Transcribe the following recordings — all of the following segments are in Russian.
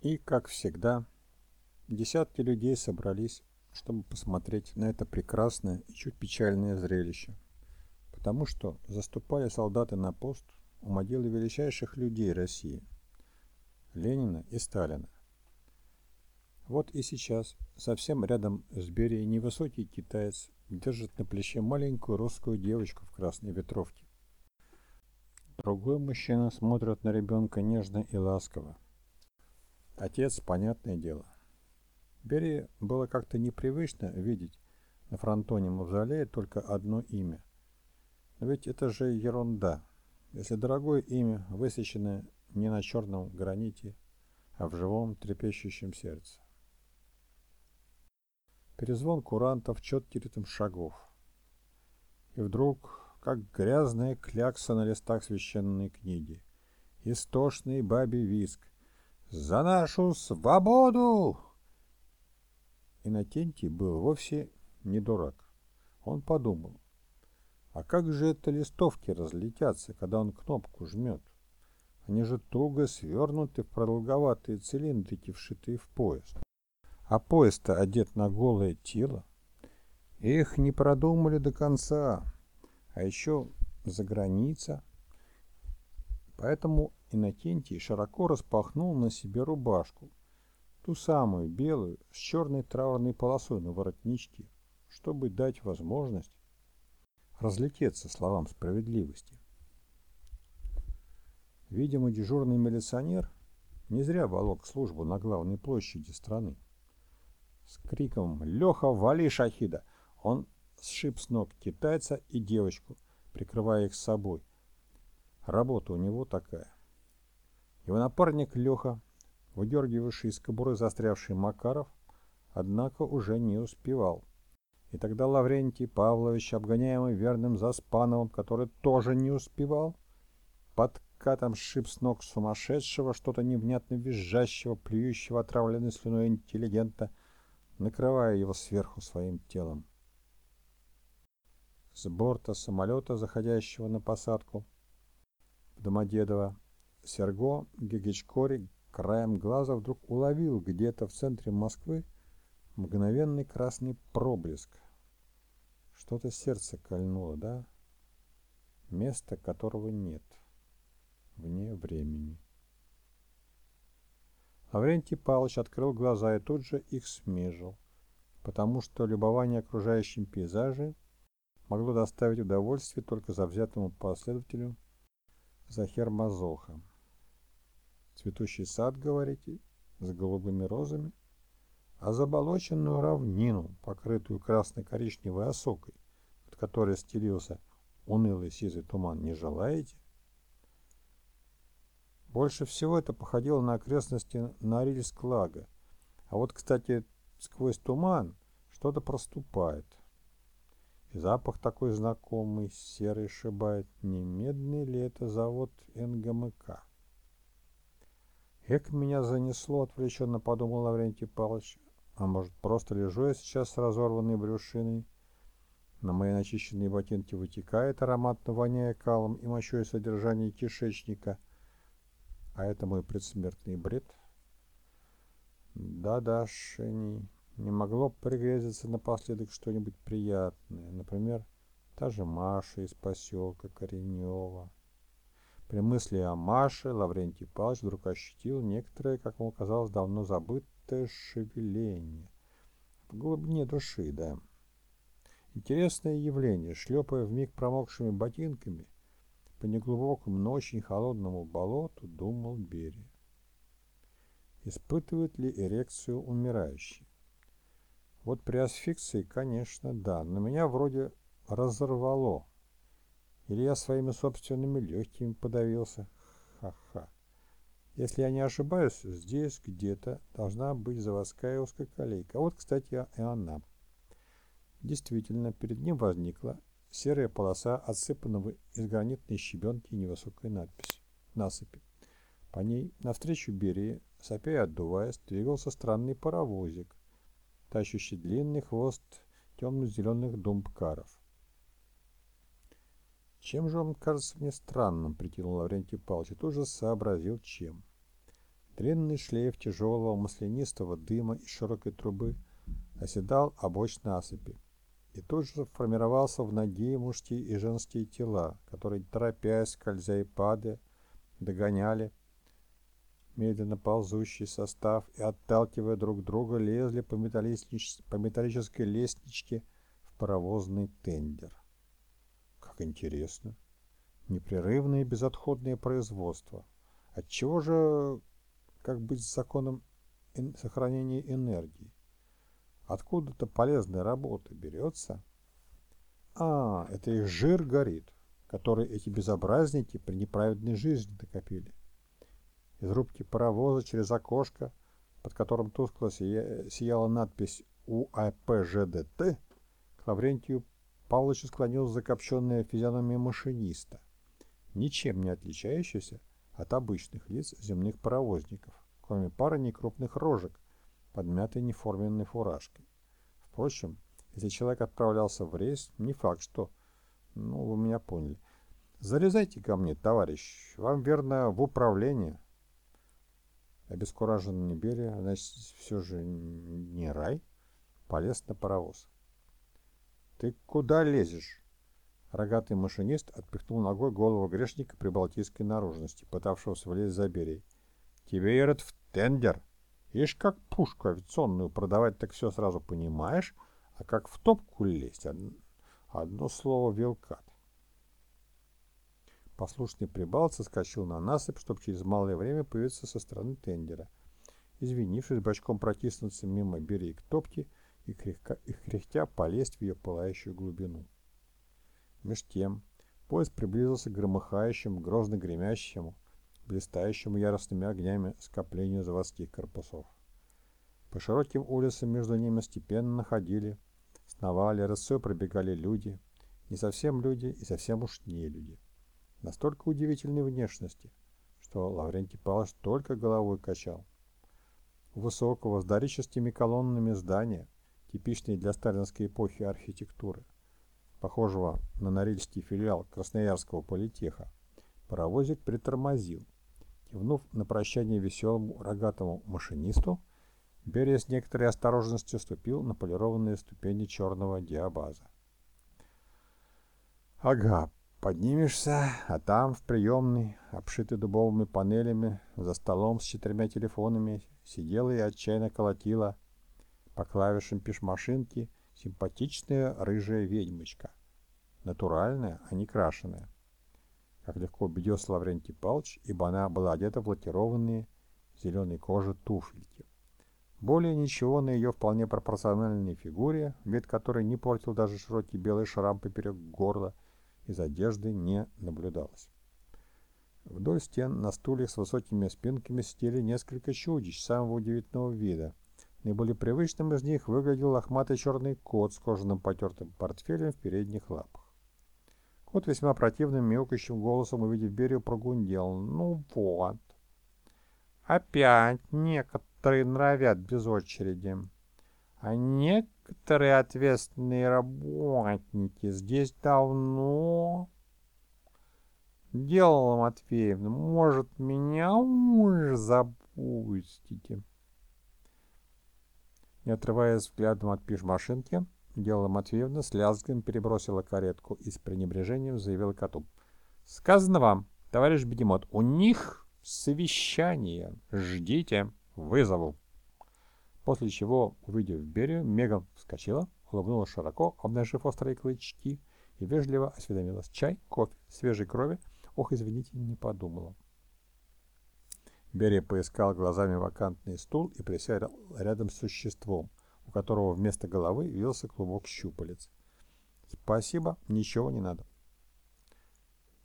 И, как всегда, десятки людей собрались, чтобы посмотреть на это прекрасное и чуть печальное зрелище. Потому что заступали солдаты на пост у могилы величайших людей России – Ленина и Сталина. Вот и сейчас, совсем рядом с Берией, невысокий китаец держит на плече маленькую русскую девочку в красной ветровке. Другой мужчина смотрит на ребенка нежно и ласково. Отец, понятное дело. Берии было как-то непривычно видеть на фронтоне мавзолея только одно имя. Но ведь это же ерунда. Если дорогое имя, высеченное не на черном граните, а в живом трепещущем сердце. Перезвон курантов, четкий ритм шагов. И вдруг, как грязная клякса на листах священной книги, истошный бабий виск, «За нашу свободу!» Иннокентий был вовсе не дурак. Он подумал, а как же это листовки разлетятся, когда он кнопку жмет? Они же туго свернуты в продолговатые цилиндрики, вшитые в пояс. А пояс-то одет на голое тело. Их не продумали до конца. А еще за граница. Поэтому Иннокентий широко распахнул на себе рубашку, ту самую белую с черной траурной полосой на воротничке, чтобы дать возможность разлететься словам справедливости. Видимо, дежурный милиционер не зря волок службу на главной площади страны. С криком «Леха, вали шахида!» он сшиб с ног китайца и девочку, прикрывая их собой. Работа у него такая. Его напарник Леха, выдергивавший из кобуры застрявший Макаров, однако уже не успевал. И тогда Лаврентий Павлович, обгоняемый верным Заспановым, который тоже не успевал, под катом сшиб с ног сумасшедшего, что-то невнятно визжащего, плюющего отравленной слюной интеллигента, накрывая его сверху своим телом. С борта самолета, заходящего на посадку в Домодедово, Серго Гегичкори краем глаза вдруг уловил где-то в центре Москвы мгновенный красный проблеск. Что-то сердце кольнуло, да? Место которого нет. Вне времени. Лаврентий Павлович открыл глаза и тут же их смежил, потому что любование окружающим пейзажем могло доставить удовольствие только завзятому последователю Захер Мазоха. Цветущий сад, говорите, с голубыми розами? А заболоченную равнину, покрытую красно-коричневой осокой, от которой стелился унылый сизый туман, не желаете? Больше всего это походило на окрестности Норильск-Лага. А вот, кстати, сквозь туман что-то проступает. И запах такой знакомый, серый шибает. Не медный ли это завод НГМК? Эк, меня занесло, отвлеченно подумал Лаврентий Павлович. А может, просто лежу я сейчас с разорванной брюшиной? На мои начищенные ботинки вытекает, ароматно воняя калом и мочой содержание кишечника. А это мой предсмертный бред? Да-да, Шенни, не могло пригрезиться напоследок что-нибудь приятное. Например, та же Маша из поселка Коренева. При мысли о Маше Лаврентий Павлович вдруг ощутил некоторое, как ему казалось, давно забытое шевеление. В глубине души, да. Интересное явление, шлепая вмиг промокшими ботинками по неглубокому, но очень холодному болоту, думал Берия. Испытывает ли эрекцию умирающий? Вот при асфиксии, конечно, да, но меня вроде разорвало. Или я своими собственными легкими подавился? Ха-ха. Если я не ошибаюсь, здесь где-то должна быть заводская узкоколейка. Вот, кстати, и она. Действительно, перед ним возникла серая полоса отсыпанного из гранитной щебенки невысокой надпись. Насыпи. По ней, навстречу Берии, сопя и отдуваясь, двигался странный паровозик, тащащий длинный хвост темно-зеленых думбкаров. Чем же он кажется мне странным, прикинул Лаврентий Павлович, и тут же сообразил, чем. Длинный шлейф тяжелого маслянистого дыма из широкой трубы оседал обочь насыпи. И тут же формировался в ноге мужские и женские тела, которые, торопясь, скользя и падая, догоняли медленно ползущий состав и, отталкивая друг друга, лезли по, металлической, по металлической лестничке в паровозный тендер. Интересно! Непрерывное и безотходное производство. Отчего же, как быть с законом сохранения энергии? Откуда-то полезная работа берется. А, это их жир горит, который эти безобразники при неправедной жизни накопили. Из рубки паровоза через окошко, под которым тускло сияла надпись УАПЖДТ, к Лаврентию Павловичу склонилась закопченная физиономия машиниста, ничем не отличающаяся от обычных лиц земных паровозников, кроме пары некрупных рожек, подмятой неформенной фуражкой. Впрочем, если человек отправлялся в рейс, не факт, что... Ну, вы меня поняли. Залезайте ко мне, товарищ. Вам, верно, в управление. Обескураженный Берия, значит, все же не рай, полез на паровоз. «Ты куда лезешь?» Рогатый машинист отпихнул ногой голову грешника прибалтийской наружности, пытавшегося влезть за Берией. «Тебе, Ирод, в тендер!» Ишь, как пушку авиационную продавать, так все сразу понимаешь, а как в топку лезть, одно слово вилкат. Послушный прибалт соскочил на насыпь, чтобы через малое время появиться со стороны тендера. Извинившись, бочком протиснуться мимо берег топки и, кряхка, и кряхтя полезть в ее пылающую глубину. Меж тем поезд приблизился к громыхающему, грозно гремящему, блистающему яростными огнями скоплению заводских корпусов. По широким улицам между ними степенно ходили, сновали, рысой пробегали люди, не совсем люди и совсем уж не люди настолько удивительной внешности, что Лаврентий Павлович только головой качал. У высокого с дорическими колоннами здания, типичной для сталинской эпохи архитектуры, похожего на норильский филиал Красноярского политеха, паровозик притормозил. Кивнув на прощание веселому рогатому машинисту, Берия с некоторой осторожностью ступил на полированные ступени черного диабаза. «Ага, Поднимешься, а там, в приемной, обшитый дубовыми панелями, за столом с четырьмя телефонами, сидела и отчаянно колотила по клавишам пешмашинки симпатичная рыжая ведьмочка. Натуральная, а не крашеная. Как легко убедился Лаврентий Павлович, ибо она была одета в лакированные зеленой кожи туфельки. Более ничего на ее вполне пропорциональной фигуре, вид которой не портил даже широкий белый шрам поперек горла, из одежды не наблюдалось. Вдоль стен на стульях с высокими спинками сидели несколько чудищ самого удивительного вида. Наиболее привычным из них выглядел лохматый черный кот с кожаным потертым портфелем в передних лапах. Кот весьма противным мяукающим голосом, увидев Берию, прогундел. «Ну вот. Опять некоторые нравят без очереди. А некоторые ответственные работники здесь давно... Делала Матвеевна, может, меня уже запустите? Не отрываясь взглядом от пиш-машинки, Делала Матвеевна с лязгом перебросила каретку и с пренебрежением заявила коту. «Сказано вам, товарищ Бегемот, у них совещание. Ждите, вызову». После чего, увидев Берию, Меган вскочила, улыбнулась широко, обнажив острые клычки, и вежливо осведомилась. Чай, кофе, свежей крови? Ох, извините, не подумала. Берия поискал глазами вакантный стул и присел рядом с существом, у которого вместо головы вился клубок щупалец. «Спасибо, ничего не надо».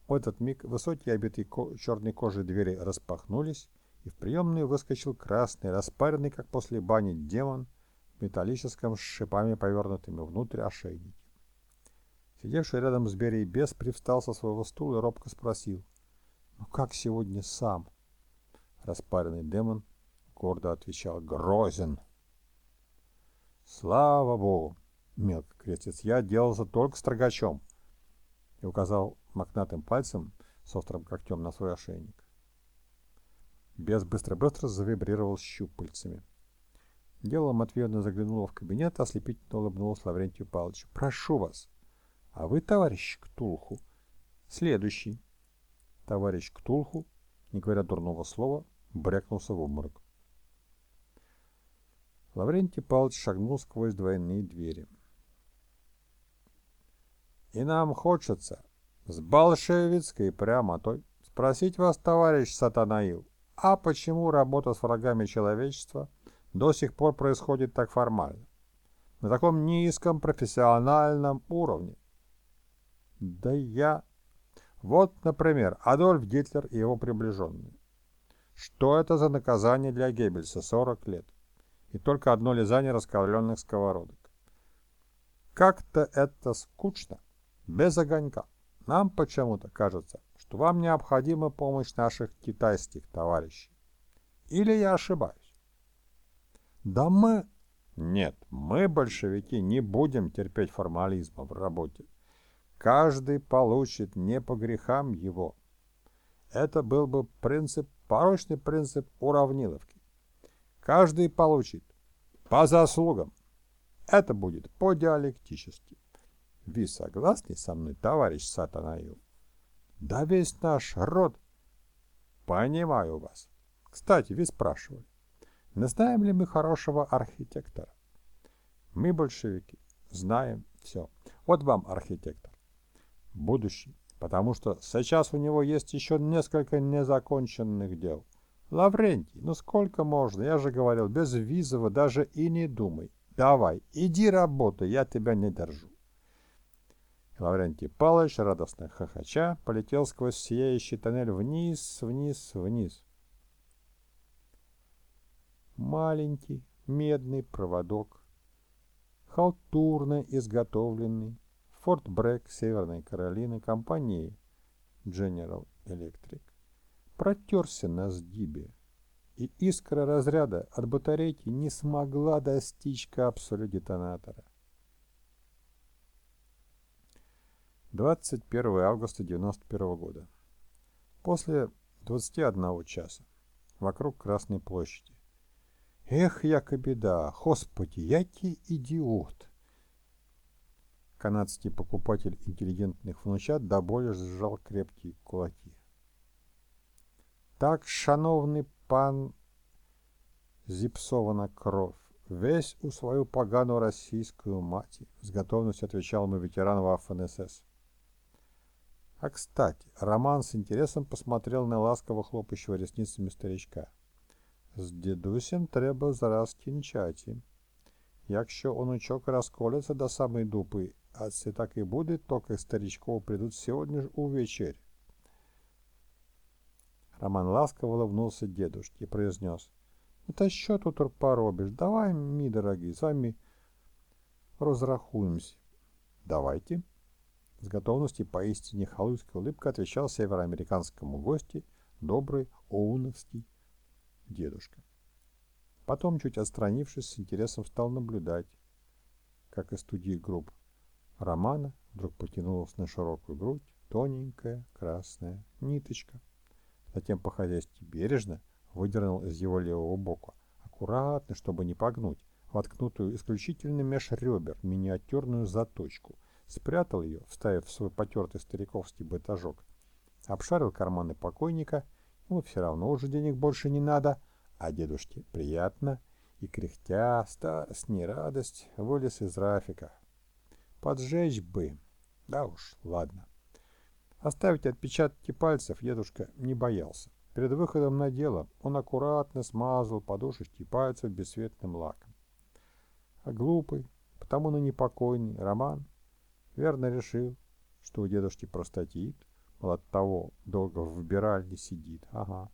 В этот миг высокие, обитые ко черной кожей двери распахнулись, и в приемную выскочил красный, распаренный, как после бани, демон в металлическом с шипами, повернутыми внутрь ошейники. Сидевший рядом с Берией бес привстал со своего стула и робко спросил. «Ну как сегодня сам?» Распаренный демон гордо отвечал. «Грозен!» «Слава Богу!» Мелко крестец. «Я делался только строгачом!» И указал мохнатым пальцем с острым когтем на свой ошейник. Бес быстро-быстро завибрировал щупальцами. Дело Матвеевна заглянула в кабинет, ослепительно улыбнулась Лаврентию Павловичу. «Прошу вас!» «А вы, товарищ Ктулху?» «Следующий!» Товарищ Ктулху, не говоря дурного слова, брякнулся в обморок. Лаврентий Павлович шагнул сквозь двойные двери. «И нам хочется с большевицкой прямотой спросить вас, товарищ Сатанаил, а почему работа с врагами человечества до сих пор происходит так формально, на таком низком профессиональном уровне? Да я... Вот, например, Адольф Гитлер и его приближенные. Что это за наказание для Геббельса? 40 лет. И только одно лизание раскаленных сковородок. Как-то это скучно, без огонька. Нам почему-то кажется, что вам необходима помощь наших китайских товарищей. Или я ошибаюсь? Да мы... Нет, мы, большевики, не будем терпеть формализма в работе. Каждый получит не по грехам его. Это был бы принцип, порочный принцип уравниловки. Каждый получит по заслугам. Это будет по-диалектически. Вы согласны со мной, товарищ Сатанаил? Да весь наш род. Понимаю вас. Кстати, вы спрашивали, не знаем ли мы хорошего архитектора? Мы, большевики, знаем все. Вот вам архитектор. Будущий. Потому что сейчас у него есть еще несколько незаконченных дел. Лаврентий, ну сколько можно? Я же говорил, без визового даже и не думай. Давай, иди работай, я тебя не держу. Лаврентий Палыч, радостно хохоча, полетел сквозь сияющий тоннель вниз, вниз, вниз. Маленький медный проводок, халтурно изготовленный, Форт Брэк Северной Каролины компании General Electric протерся на сгибе, и искра разряда от батарейки не смогла достичь капсулы детонатора. 21 августа 1991 года. После 21 часа. Вокруг Красной площади. Эх, яко беда! Господи, який идиот! Канадский покупатель интеллигентных внучат до боли сжал крепкие кулаки. Так, шановний пан, зіпсована кров, весь у свою поганую российскую мать, с готовностью отвечал мой ветеран Ваффен-СС. А кстати, Роман с интересом посмотрел на ласково хлопающего ресницами старичка. З дідусем треба зараз кінчати. Якщо онучок розколеться до самої дупи, а це так і буде, то к старичков придут сьогодні ж увечері. Роман ласково улыбнулся дедушке и произнес. «Ну та що тут поробиш? Давай, мій дорогий, с вами розрахуемся». «Давайте». С готовностью поистине халуйской улыбкой отвечал североамериканскому гости добрый оуновский дедушка. Потом, чуть отстранившись, с интересом стал наблюдать, как из студии групп Романа вдруг потянулась на широкую грудь тоненькая красная ниточка. Затем по-хозяйски бережно выдернул из его левого бока, аккуратно, чтобы не погнуть, воткнутую исключительно меж ребер миниатюрную заточку, спрятал ее, вставив в свой потертый стариковский батажок, обшарил карманы покойника, ему все равно уже денег больше не надо, а дедушке приятно, и кряхтя, старость, не радость, вылез из Рафика. Поджечь бы. Да уж, ладно. Оставить отпечатки пальцев дедушка не боялся. Перед выходом на дело он аккуратно смазал подушечки пальцев бесцветным лаком. А глупый, потому но непокойный Роман верно решил, что у дедушки простатит, мол от того долго в выбиральне сидит. Ага,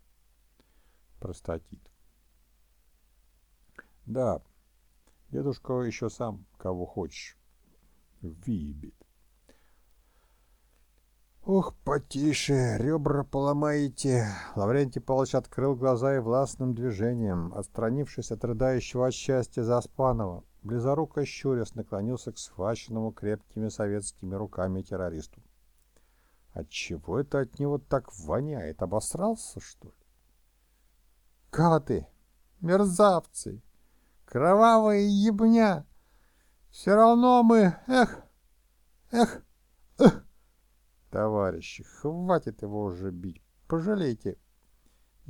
простатит. Да, дедушка еще сам кого хочешь выебет. «Ух, потише, ребра поломаете!» Лаврентий Павлович открыл глаза и властным движением, отстранившись от рыдающего от счастья Заспанова, близоруко щурясь наклонился к схваченному крепкими советскими руками террористу. «Отчего это от него так воняет? Обосрался, что ли?» Гады, мерзавцы, кровавые ебня. Все равно мы, эх, эх, эх. Товарищи, хватит его уже бить, пожалейте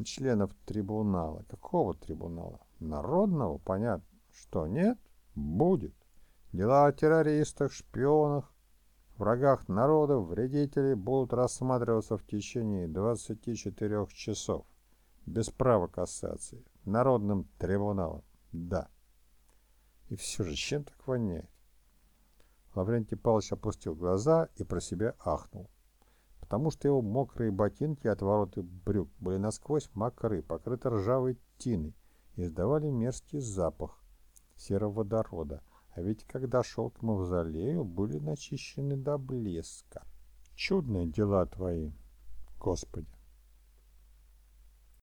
членов трибунала. Какого трибунала? Народного, понятно. Что, нет? Будет. Дела о террористах, шпионах, врагах народа, вредителей будут рассматриваться в течение 24 часов. Без права кассации. Народным трибуналом. Да. И все же, чем так воняет? Лаврентий Павлович опустил глаза и про себя ахнул потому что его мокрые ботинки от вороты брюк были насквозь мокры, покрыты ржавой тиной и издавали мерзкий запах серого водорода. А ведь когда шел к мавзолею, были начищены до блеска. Чудные дела твои, Господи!